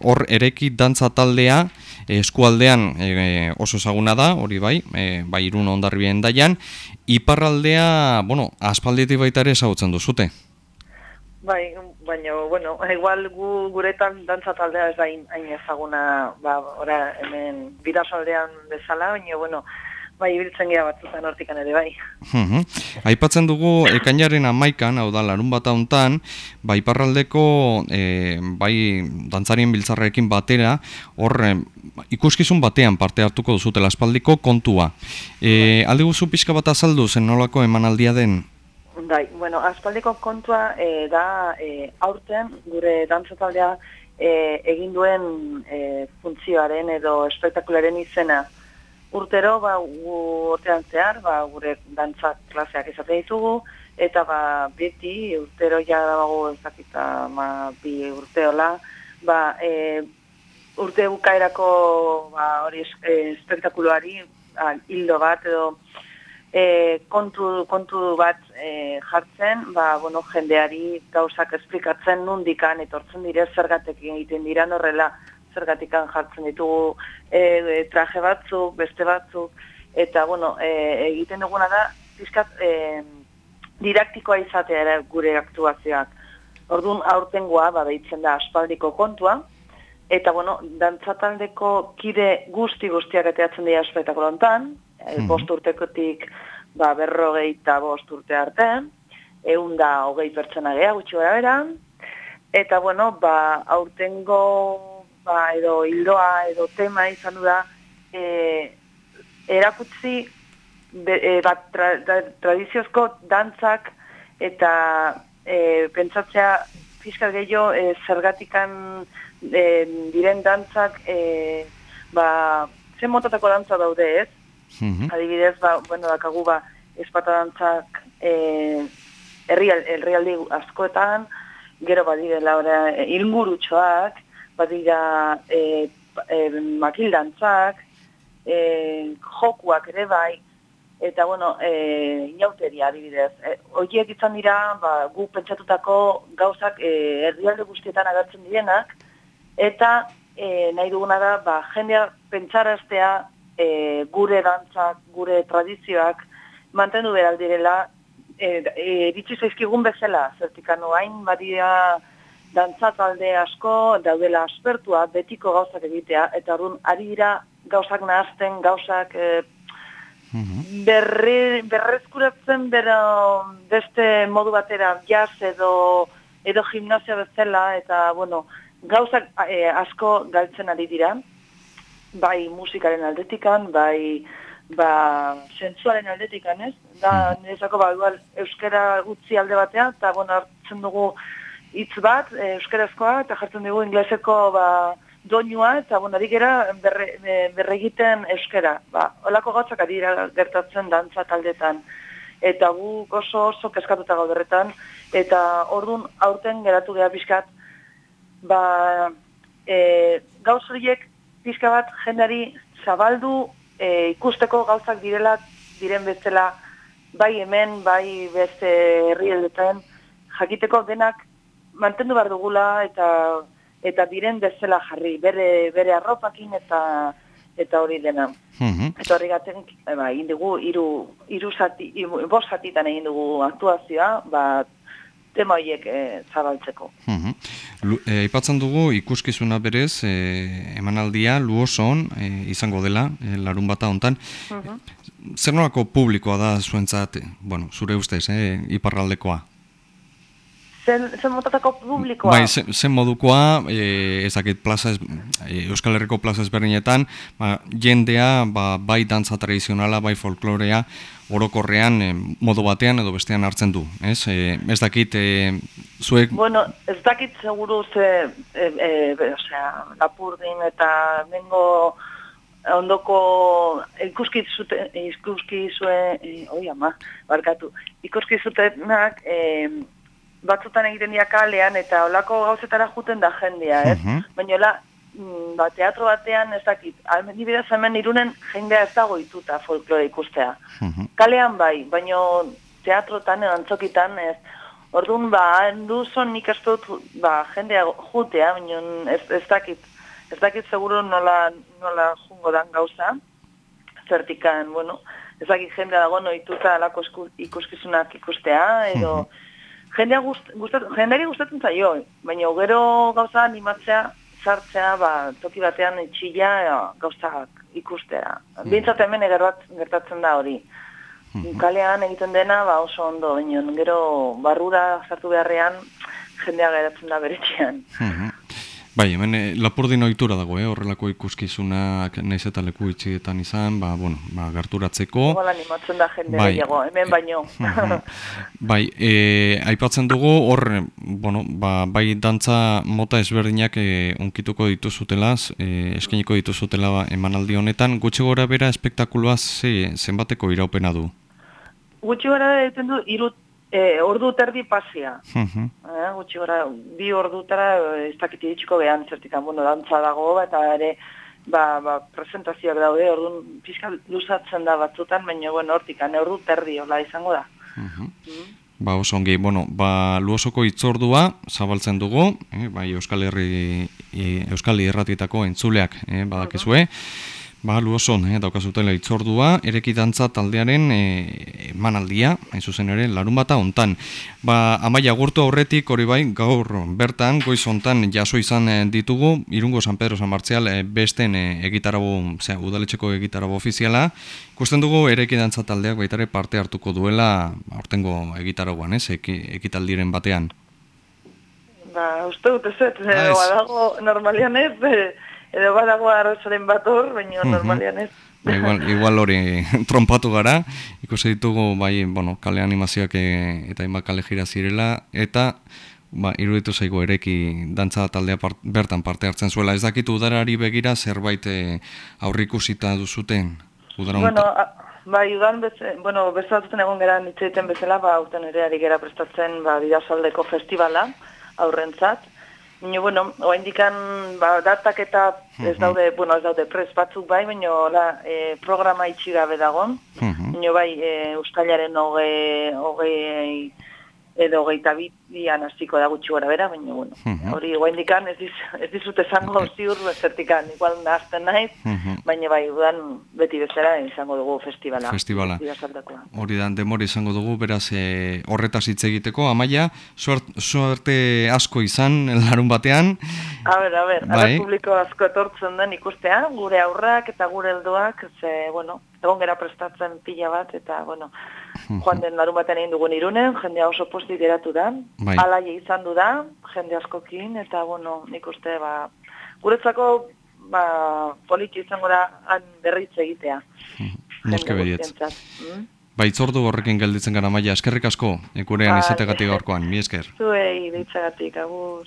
Hor ereki dantza taldea eskualdean e, oso ezaguna da, hori bai, e, bai irun ondarribien daian, iparraldea, bueno, aspaldieti baita ere ezagutzen duzute. Bai, baina, bueno, igual gu, guretan dantza taldea ez da hain ezaguna, ba, ora, hemen bidasaldean bezala, baina, bueno, bai, ibiltzen gira batzutan hortikan ere, bai. Aipatzen dugu, ekainaren amaikan, hau da, larun bat hauntan, bai, parraldeko, e, bai, dantzarien biltzarrekin batera, hor, e, ikuskizun batean parte hartuko duzutela espaldiko kontua. E, alde guzu pixka bat azaldu, zen nolako emanaldia den? Bai, bueno, aspaldiko kontua e, da e, aurten gure dantzataldea e, egin duen e, funtzioaren edo espektakularen izena urtero ba urtean zehar ba gure dantza klaseak izate ditugu eta ba beti urtero ja dago ezakita ma bi urteola ba e, urte bukaerako ba hori e, espektakuluari hildo bat edo e, kontu, kontu bat e, jartzen ba bueno jendeari gauzak esplikatzen nundikan etortzen dire zergatek egiten dira horrela zergatikan jartzen ditugu e, traje batzuk, beste batzuk, eta, bueno, e, egiten duguna da, pizkat, e, didaktikoa izatea ere gure aktuazioak. Orduan, aurtengoa, ba, behitzen da, aspaldiko kontua, eta, bueno, dantzataldeko kide guzti guztiak eteatzen dira aspetako lontan, mm bost urtekotik, ba, berrogei eta bost urte arte, egun da, hogei pertsona geha, gutxi gara bera, eta, bueno, ba, aurtengo ba, edo hildoa edo tema izan du da e, erakutzi be, e, bat tra, tradiziozko dantzak eta e, pentsatzea fiskal gehiago e, zergatikan e, diren dantzak e, ba, zen motatako dantza daude ez? Mm Adibidez, ba, bueno, dakagu ba, espata dantzak e, herrialdi askoetan, gero badirela ora, ilmurutxoak, badira e, e, makildantzak, e, jokuak ere bai, eta bueno, e, inauteria adibidez. E, Oiek izan dira, ba, gu pentsatutako gauzak e, erdialde guztietan agertzen direnak, eta e, nahi duguna da, ba, jendea pentsaraztea e, gure dantzak, gure tradizioak, mantendu behar direla, e, e, zaizkigun bezala, zertikano hain badira, dantza talde asko daudela aspertua betiko gauzak egitea eta orduan ari dira gauzak nahazten gauzak e, berre, berrezkuratzen bero beste modu batera jaz edo edo gimnasia bezala eta bueno gauzak e, asko galtzen ari dira. Bai musikaren aldetikan bai ba sentsualen aldetikan ez? Da nezako ba igual euskera utzi alde batean eta bueno hartzen dugu hitz bat, e, euskarazkoa, eta jartzen dugu ingleseko ba, doinua, eta bon, adikera berre, berregiten euskara. Ba, olako gauzak adira gertatzen dantza taldetan. Eta gu oso oso keskatuta gauderretan, eta ordun aurten geratu geha pixkat, ba, e, gauz horiek pixka bat jendari zabaldu e, ikusteko gauzak direla, diren bezala, bai hemen, bai beste herrieldetan, jakiteko denak mantendu behar dugula eta eta diren bezala jarri, bere, bere arropakin eta eta hori dena. Mm Eta hori gaten, ba, egin dugu, iru, iru zati, bos zatitan egin dugu aktuazioa, ba, tema horiek e, zabaltzeko. Mm Aipatzen dugu ikuskizuna berez, e, emanaldia, luoson, e, izango dela, e, larun bata hontan. Mm Zer nolako publikoa da zuentzat, bueno, zure ustez, e, iparraldekoa? Zen, zen motatako publikoa? Bai, zen, zen modukoa, e, ezakit plaza e, Euskal Herriko plaza ezberdinetan, ba, jendea, ba, bai dantza tradizionala, bai folklorea, orokorrean e, modu batean edo bestean hartzen du, ez? E, ez dakit, e, zuek... Bueno, ez dakit seguru ze, e, e, osea, lapurdin eta nengo ondoko ikuski zute, ikuski zuen, e, oi ama, barkatu, ikuski zutenak, e, batzutan egiten dira kalean eta olako gauzetara juten da jendia, ez? Uh Baina hola, mm, ba, teatro batean ez dakit, almen hemen irunen jendea ez dago ituta folklore ikustea. Kalean bai, baina teatrotan antzokitan ez. Orduan, ba, handuzon nik ez dut, ba, jendea jutea, baina ez, ez dakit Ez dakit seguru nola, nola jungo dan gauza, zertikan, bueno, ez dakit jendea dago noituta alako esku- ikuskizunak ikustea, edo jendea gust, gustat, jendeari gustatzen zaio, baina gero gauza animatzea, sartzea, ba, toki batean itxila gauzak ikustera. Bintzat hemen eger bat gertatzen da hori. Kalean egiten dena ba oso ondo, baina gero barrura sartu beharrean jendea geratzen da beretxean. Mhm. Bai, hemen eh, lapurdin ohitura dago, eh? horrelako ikuskizunak naiz eta leku itxietan izan, ba, bueno, ba, gerturatzeko. Igual animatzen da jende Bai. gehiago, hemen baino. Mhm. bai, e, aipatzen dugu hor, eh, bueno, ba, bai dantza mota ezberdinak e, unkituko dituzutelaz, e, eskainiko dituzutela ba, emanaldi honetan, gutxi gora bera espektakuloa ze, zenbateko iraupena du. Gutxi gara egiten du iru, e, ordu terdi pasia. Mhm. Eh, gutxi gora, bi ordutara eh, ez dakit iritsiko behan zertikan, bueno, dantza dago, eta ere, ba, ba, presentazioak daude, orduan pixka luzatzen da batzutan, baina, bueno, hortikan, ordu terdi, hola izango da. Mhm. Ba, oso ongi, bueno, ba, luosoko itzordua zabaltzen dugu, eh, bai Euskal Herri, e, Euskal Herratietako entzuleak, eh, badakizue, ba, luoson, eh, daukazutela itzordua, ereki dantza taldearen eh, emanaldia, hain zuzen ere, larun bata hontan. Ba, amaia gurtu aurretik, hori bai, gaur bertan, goiz hontan jaso izan eh, ditugu, irungo San Pedro San Martzial eh, besten eh, egitarabo, zera, udaletxeko egitarabo ofiziala, ikusten dugu ereki dantza taldeak baitare parte hartuko duela, aurtengo egitaragoan, ez, eki, ekitaldiren batean. Ba, uste dut ez, ez, ez. badago normalian ez, eh, edo badago arrozaren bat hor, baina Mhm. normalian ez. Ba, igual, igual hori trompatu gara, ikusi ditugu bai, bueno, kale animazioak e, eta hainbat kale jira zirela, eta ba, iruditu zaigu ereki dantza taldea part, bertan parte hartzen zuela. Ez dakit udarari begira zerbait e, aurrikusita duzuten? Udara Bueno, a, bai, udan bez, bueno, beste batzuten egon gara hitz egiten bezala, ba, aurten ere ari gera prestatzen, ba, bidasaldeko festivala, aurrentzat. Baina, bueno, oaindikan, ba, datak eta ez daude, bueno, ez daude prest batzuk bai, baina, hola, e, programa itxi gabe dagon. Mhm. Baina, bai, e, Euskaliaren hoge, hogei, edo hogeita bian hasiko da gutxi gora bera, baina, bueno, Mhm. hori oaindikan ez, diz, ez dizut esango ziur zertikan, igual nahazten naiz, Mhm. baina bai, udan beti bezala izango dugu festivala. Festivala. Hori da, demora izango dugu, beraz e, horretaz hitz egiteko, amaia, suert, suerte asko izan larun batean, A ber, a ber, Bai. publiko asko etortzen den ikustea, gure aurrak eta gure helduak, ze, bueno, egon gera prestatzen pila bat, eta, bueno, joan den larun batean egin dugun irunen, jendea oso posti geratu da, Bai. alaia izan du da, jende askokin, eta, bueno, nik uste, ba, guretzako, ba, poliki izango da, han berritz egitea. noske jende baietz. guztientzat. Mm? Baitzordu horrekin gelditzen gara maia, eskerrik asko, gurean Bai. izategatik gaurkoan, mi esker. Zuei, deitzagatik, aguz.